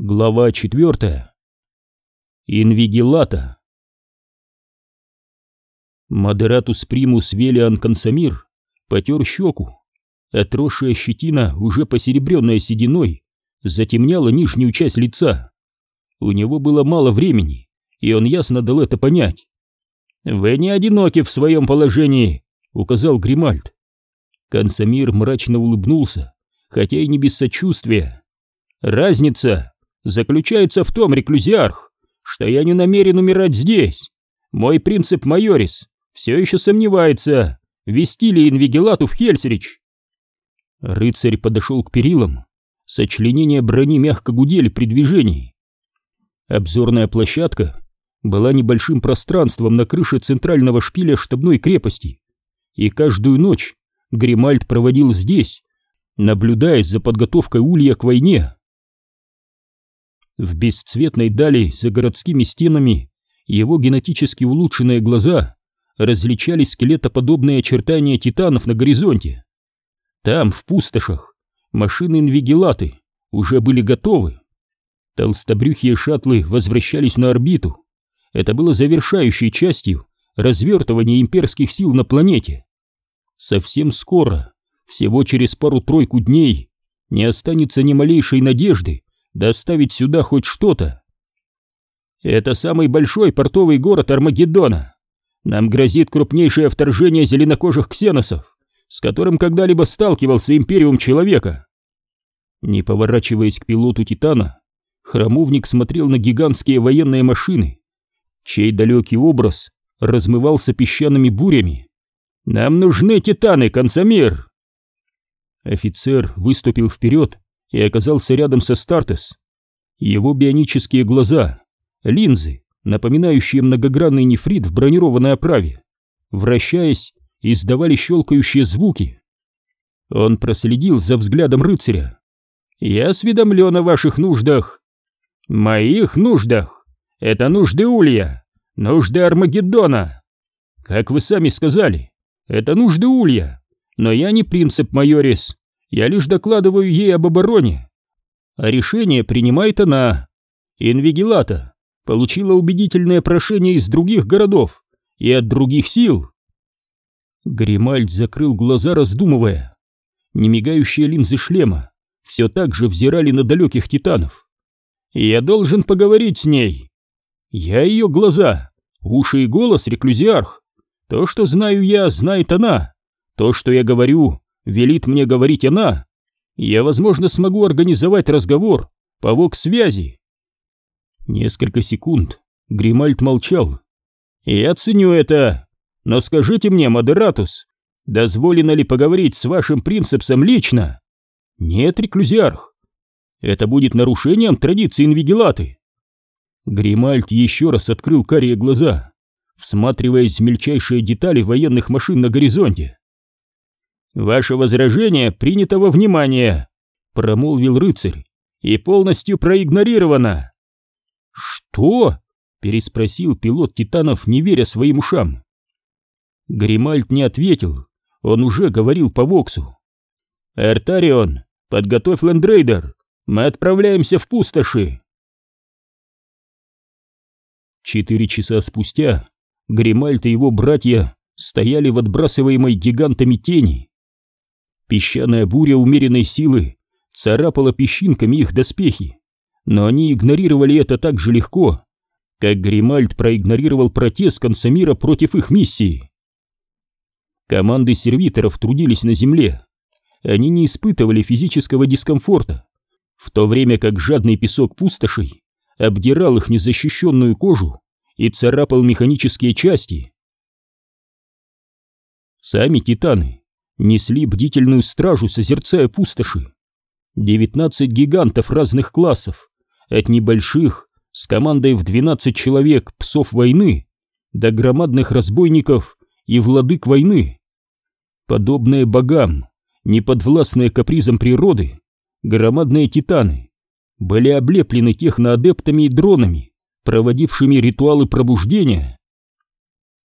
Глава четвертая. Инвигилата. Модератус примус Велиан Консамир потер щеку. Отросшая щетина, уже посеребренная сединой, затемняла нижнюю часть лица. У него было мало времени, и он ясно дал это понять. «Вы не одиноки в своем положении», — указал Гримальд. Консамир мрачно улыбнулся, хотя и не без сочувствия. «Разница заключается в том, реклюзиарх, что я не намерен умирать здесь. Мой принцип майорис все еще сомневается, вести ли инвигелату в Хельсрич. Рыцарь подошел к перилам. Сочленения брони мягко гудели при движении. Обзорная площадка была небольшим пространством на крыше центрального шпиля штабной крепости, и каждую ночь Гримальд проводил здесь, наблюдая за подготовкой улья к войне. В бесцветной дали за городскими стенами его генетически улучшенные глаза различали скелетоподобные очертания титанов на горизонте. Там, в пустошах, машины-инвигилаты уже были готовы. Толстобрюхие шаттлы возвращались на орбиту. Это было завершающей частью развертывания имперских сил на планете. Совсем скоро, всего через пару-тройку дней, не останется ни малейшей надежды доставить сюда хоть что-то. Это самый большой портовый город Армагеддона. Нам грозит крупнейшее вторжение зеленокожих ксеносов, с которым когда-либо сталкивался Империум Человека. Не поворачиваясь к пилоту Титана, храмовник смотрел на гигантские военные машины, чей далекий образ размывался песчаными бурями. «Нам нужны Титаны, Консамир!» Офицер выступил вперед и оказался рядом со Стартес. Его бионические глаза, линзы, напоминающие многогранный нефрит в бронированной оправе, вращаясь, издавали щелкающие звуки. Он проследил за взглядом рыцаря. «Я осведомлен о ваших нуждах». «Моих нуждах? Это нужды Улья, нужды Армагеддона. Как вы сами сказали, это нужды Улья, но я не принцип Майорис. Я лишь докладываю ей об обороне. А решение принимает она. Инвигилата получила убедительное прошение из других городов и от других сил. Гримальд закрыл глаза, раздумывая. Немигающие линзы шлема все так же взирали на далеких титанов. «Я должен поговорить с ней. Я ее глаза, уши и голос, реклюзиарх. То, что знаю я, знает она. То, что я говорю, велит мне говорить она, я, возможно, смогу организовать разговор по вок-связи. Несколько секунд Гримальд молчал. «Я ценю это, но скажите мне, Модератус, дозволено ли поговорить с вашим принцепсом лично?» «Нет, реклюзиарх. Это будет нарушением традиции инвигилаты». Гримальд еще раз открыл карие глаза, всматриваясь в мельчайшие детали военных машин на горизонте. «Ваше возражение принято во внимание», — промолвил рыцарь, — «и полностью проигнорировано». «Что?» — переспросил пилот Титанов, не веря своим ушам. Гримальд не ответил, он уже говорил по Воксу. «Эртарион, подготовь лендрейдер, мы отправляемся в пустоши». Четыре часа спустя Гримальд и его братья стояли в отбрасываемой гигантами тени. Песчаная буря умеренной силы царапала песчинками их доспехи, но они игнорировали это так же легко, как Гримальд проигнорировал протест Консамира против их миссии. Команды сервиторов трудились на земле. Они не испытывали физического дискомфорта, в то время как жадный песок пустошей обдирал их незащищенную кожу и царапал механические части. Сами титаны несли бдительную стражу, созерцая пустоши. Девятнадцать гигантов разных классов, от небольших, с командой в двенадцать человек псов войны, до громадных разбойников и владык войны. Подобные богам, неподвластные капризам природы, громадные титаны, были облеплены техноадептами и дронами, проводившими ритуалы пробуждения.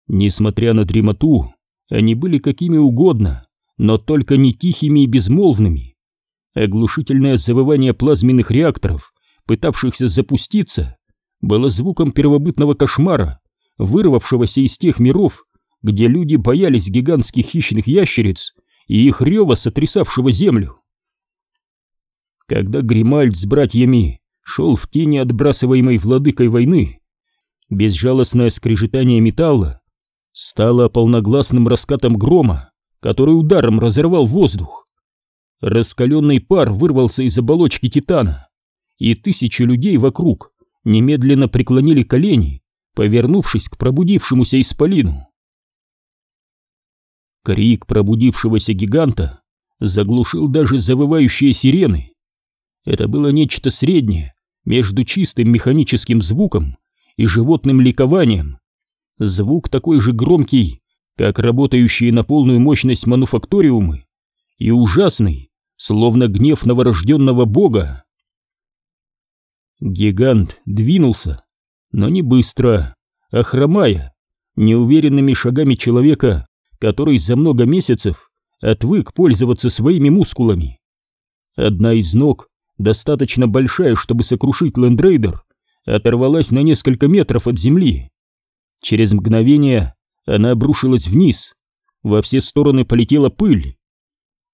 Несмотря на дремоту, они были какими угодно, но только не тихими и безмолвными. Оглушительное завывание плазменных реакторов пытавшихся запуститься, было звуком первобытного кошмара, вырвавшегося из тех миров, где люди боялись гигантских хищных ящериц и их рева, сотрясавшего землю. Когда Гримальд с братьями шел в тени отбрасываемой владыкой войны, безжалостное скрежетание металла стало полногласным раскатом грома, который ударом разорвал воздух. Раскаленный пар вырвался из оболочки Титана, и тысячи людей вокруг немедленно преклонили колени, повернувшись к пробудившемуся исполину. Крик пробудившегося гиганта заглушил даже завывающие сирены. Это было нечто среднее между чистым механическим звуком и животным ликованием. Звук такой же громкий, как работающие на полную мощность мануфакториумы, и ужасный, словно гнев новорожденного бога. Гигант двинулся, но не быстро, а хромая, неуверенными шагами человека, который за много месяцев отвык пользоваться своими мускулами. Одна из ног, достаточно большая, чтобы сокрушить лендрейдер, оторвалась на несколько метров от земли. Через мгновение она обрушилась вниз, во все стороны полетела пыль.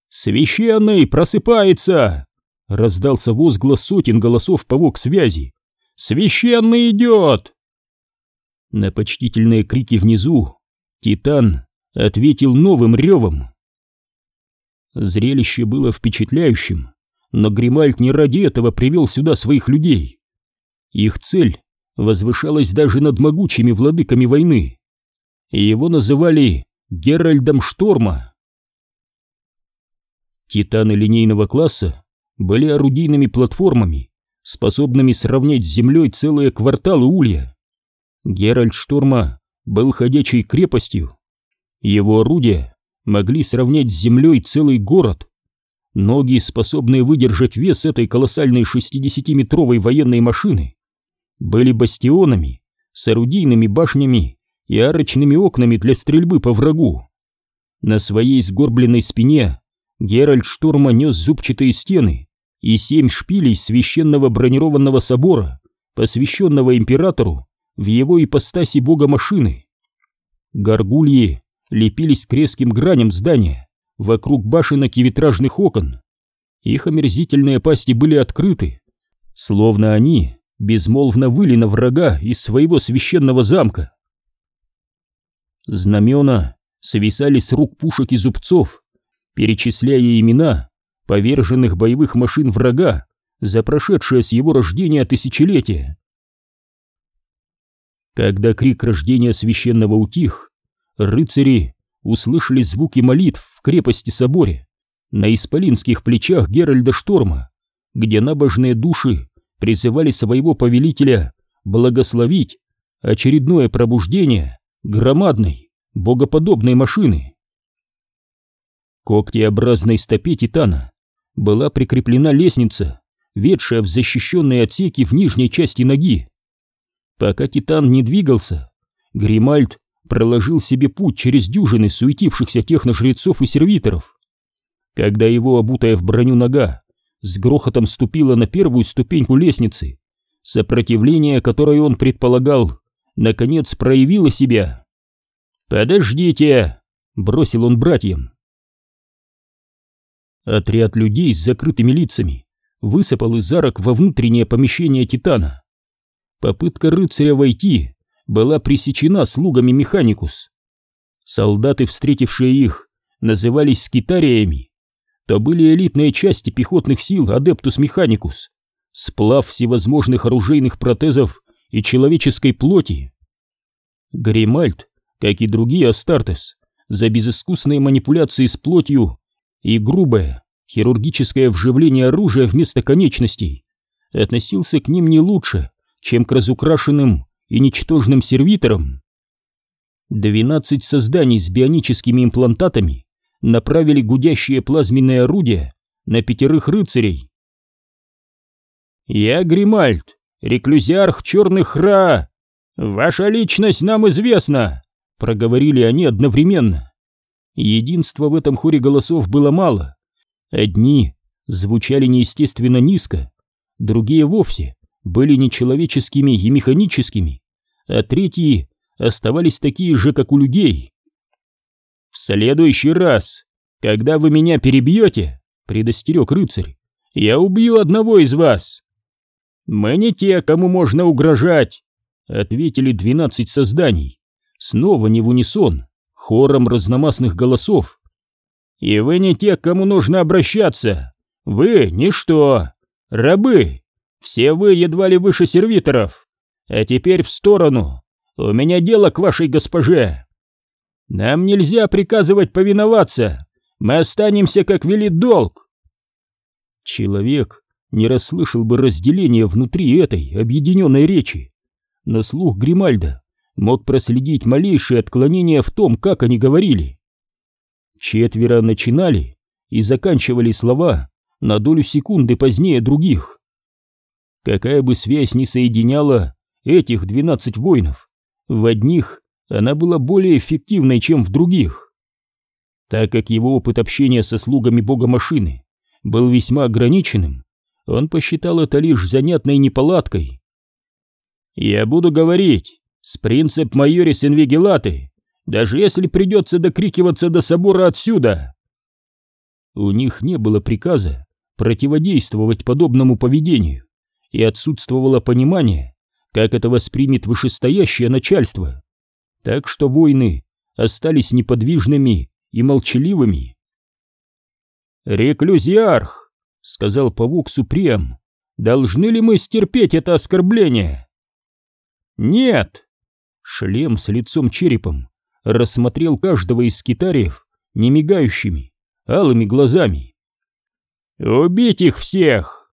«Священный просыпается!» — раздался возглас сотен голосов по вок-связи. «Священный идет!» На почтительные крики внизу Титан ответил новым ревом. Зрелище было впечатляющим, но Гримальд не ради этого привел сюда своих людей. Их цель возвышалась даже над могучими владыками войны, и его называли Геральдом Шторма. Титаны линейного класса были орудийными платформами, способными сравнять с землей целые кварталы улья. Геральд Шторма был ходячей крепостью, его орудия могли сравнять с землей целый город. Ноги, способные выдержать вес этой колоссальной 60-метровой военной машины, были бастионами с орудийными башнями и арочными окнами для стрельбы по врагу. На своей сгорбленной спине Геральт Шторма нес зубчатые стены и семь шпилей священного бронированного собора, посвященного императору в его ипостаси бога машины. Горгульи лепились к резким граням здания, вокруг башенок и витражных окон. Их омерзительные пасти были открыты, словно они безмолвно выли на врага из своего священного замка. Знамена свисали с рук пушек и зубцов, перечисляя имена поверженных боевых машин врага за прошедшее с его рождения тысячелетие. Когда крик рождения священного утих, рыцари услышали звуки молитв в крепости-соборе на исполинских плечах Геральда Шторма, где набожные души призывали своего повелителя благословить очередное пробуждение громадной, богоподобной машины. Когтеобразной стопе Титана была прикреплена лестница, ведшая в защищенные отсеки в нижней части ноги. Пока Титан не двигался, Гримальд проложил себе путь через дюжины суетившихся техножрецов и сервиторов. Когда его, обутая в броню нога, с грохотом ступила на первую ступеньку лестницы, сопротивление, которое он предполагал, наконец проявило себя. «Подождите!» — бросил он братьям. Отряд людей с закрытыми лицами высыпал из арок во внутреннее помещение Титана. Попытка рыцаря войти была пресечена слугами Механикус. Солдаты, встретившие их, назывались скитариями. То были элитные части пехотных сил Адептус Механикус, сплав всевозможных оружейных протезов и человеческой плоти. Гримальд, как и другие Астартес, за безыскусные манипуляции с плотью и грубое хирургическое вживление оружия вместо конечностей, относился к ним не лучше, чем к разукрашенным и ничтожным сервитором. Двенадцать созданий с бионическими имплантатами направили гудящие плазменные орудия на пятерых рыцарей. «Я Гримальд, реклюзиарх черных хра! Ваша личность нам известна!» — проговорили они одновременно. Единства в этом хоре голосов было мало. Одни звучали неестественно низко, другие вовсе были нечеловеческими и механическими, а третьи оставались такие же, как у людей. «В следующий раз, когда вы меня перебьете, — предостерег рыцарь, — я убью одного из вас». «Мы не те, кому можно угрожать», — ответили двенадцать созданий, снова не в унисон, хором разномастных голосов. «И вы не те, кому нужно обращаться. Вы — ничто. Рабы. Все вы едва ли выше сервиторов. А теперь в сторону. У меня дело к вашей госпоже. Нам нельзя приказывать повиноваться. Мы останемся, как велит долг». Человек не расслышал бы разделения внутри этой объединенной речи, но слух Гримальда мог проследить малейшие отклонения в том, как они говорили. Четверо начинали и заканчивали слова на долю секунды позднее других. Какая бы связь ни соединяла этих двенадцать воинов, в одних она была более эффективной, чем в других. Так как его опыт общения со слугами бога машины был весьма ограниченным, он посчитал это лишь занятной неполадкой. «Я буду говорить с принцип майорис инвигилаты, даже если придется докрикиваться до собора отсюда». У них не было приказа противодействовать подобному поведению, и отсутствовало понимание, как это воспримет вышестоящее начальство. Так что воины остались неподвижными и молчаливыми. «Реклюзиарх!» — сказал павук Супрем. «Должны ли мы стерпеть это оскорбление?» «Нет!» Шлем с лицом черепом рассмотрел каждого из скитариев немигающими, алыми глазами. «Убить их всех!»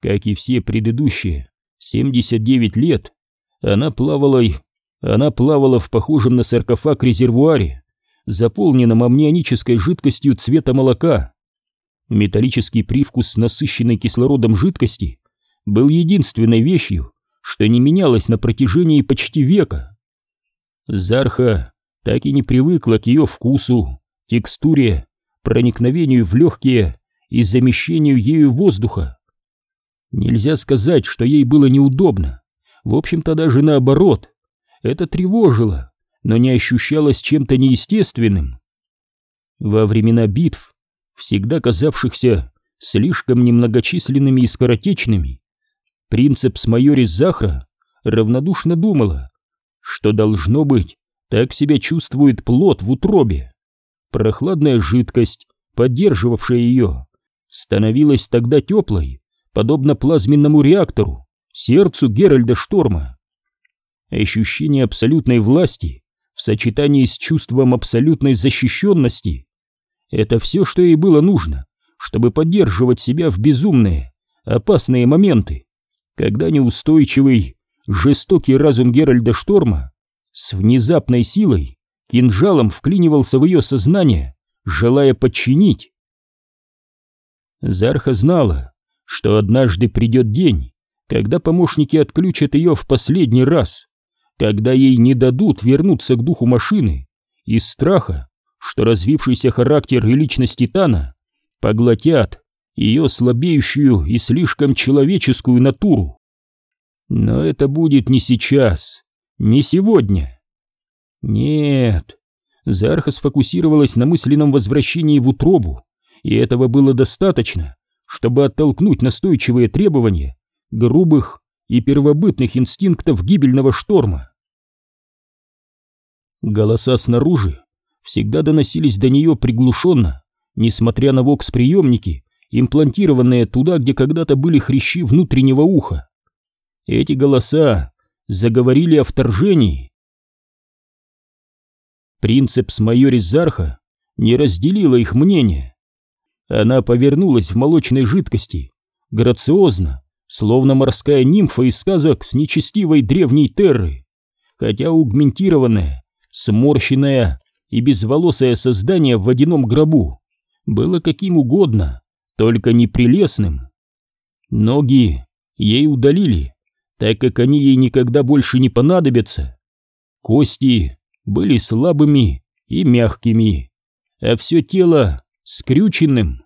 Как и все предыдущие 79 лет, она плавала, она плавала в похожем на саркофаг резервуаре, заполненном амнионической жидкостью цвета молока. Металлический привкус насыщенной кислородом жидкости был единственной вещью, что не менялось на протяжении почти века. Зарха так и не привыкла к ее вкусу, текстуре, проникновению в легкие и замещению ею воздуха. Нельзя сказать, что ей было неудобно, в общем-то даже наоборот, это тревожило, но не ощущалось чем-то неестественным. Во времена битв, всегда казавшихся слишком немногочисленными и скоротечными, принцепс майорис Захра равнодушно думала, что должно быть, так себя чувствует плод в утробе. Прохладная жидкость, поддерживавшая ее, становилась тогда теплой, подобно плазменному реактору, сердцу Геральда Шторма. Ощущение абсолютной власти в сочетании с чувством абсолютной защищенности. Это все, что ей было нужно, чтобы поддерживать себя в безумные, опасные моменты, когда неустойчивый, жестокий разум Геральда Шторма с внезапной силой кинжалом вклинивался в ее сознание, желая подчинить. Зарха знала, что однажды придет день, когда помощники отключат ее в последний раз, когда ей не дадут вернуться к духу машины из страха, что развившийся характер и личность Титана поглотят ее слабеющую и слишком человеческую натуру. Но это будет не сейчас, не сегодня. Нет, Зарха сфокусировалась на мысленном возвращении в утробу, и этого было достаточно, чтобы оттолкнуть настойчивые требования грубых и первобытных инстинктов гибельного шторма. Голоса снаружи всегда доносились до нее приглушенно, несмотря на вокс-приемники, имплантированные туда, где когда-то были хрящи внутреннего уха. Эти голоса заговорили о вторжении. Принцепс майорис Зарха не разделила их мнение. Она повернулась в молочной жидкости, грациозно, словно морская нимфа из сказок с нечестивой древней терры, хотя аугментированная, сморщенное и безволосое создание в водяном гробу было каким угодно, только не прелестным. Ноги ей удалили, так как они ей никогда больше не понадобятся. Кости были слабыми и мягкими, а все тело скрюченным.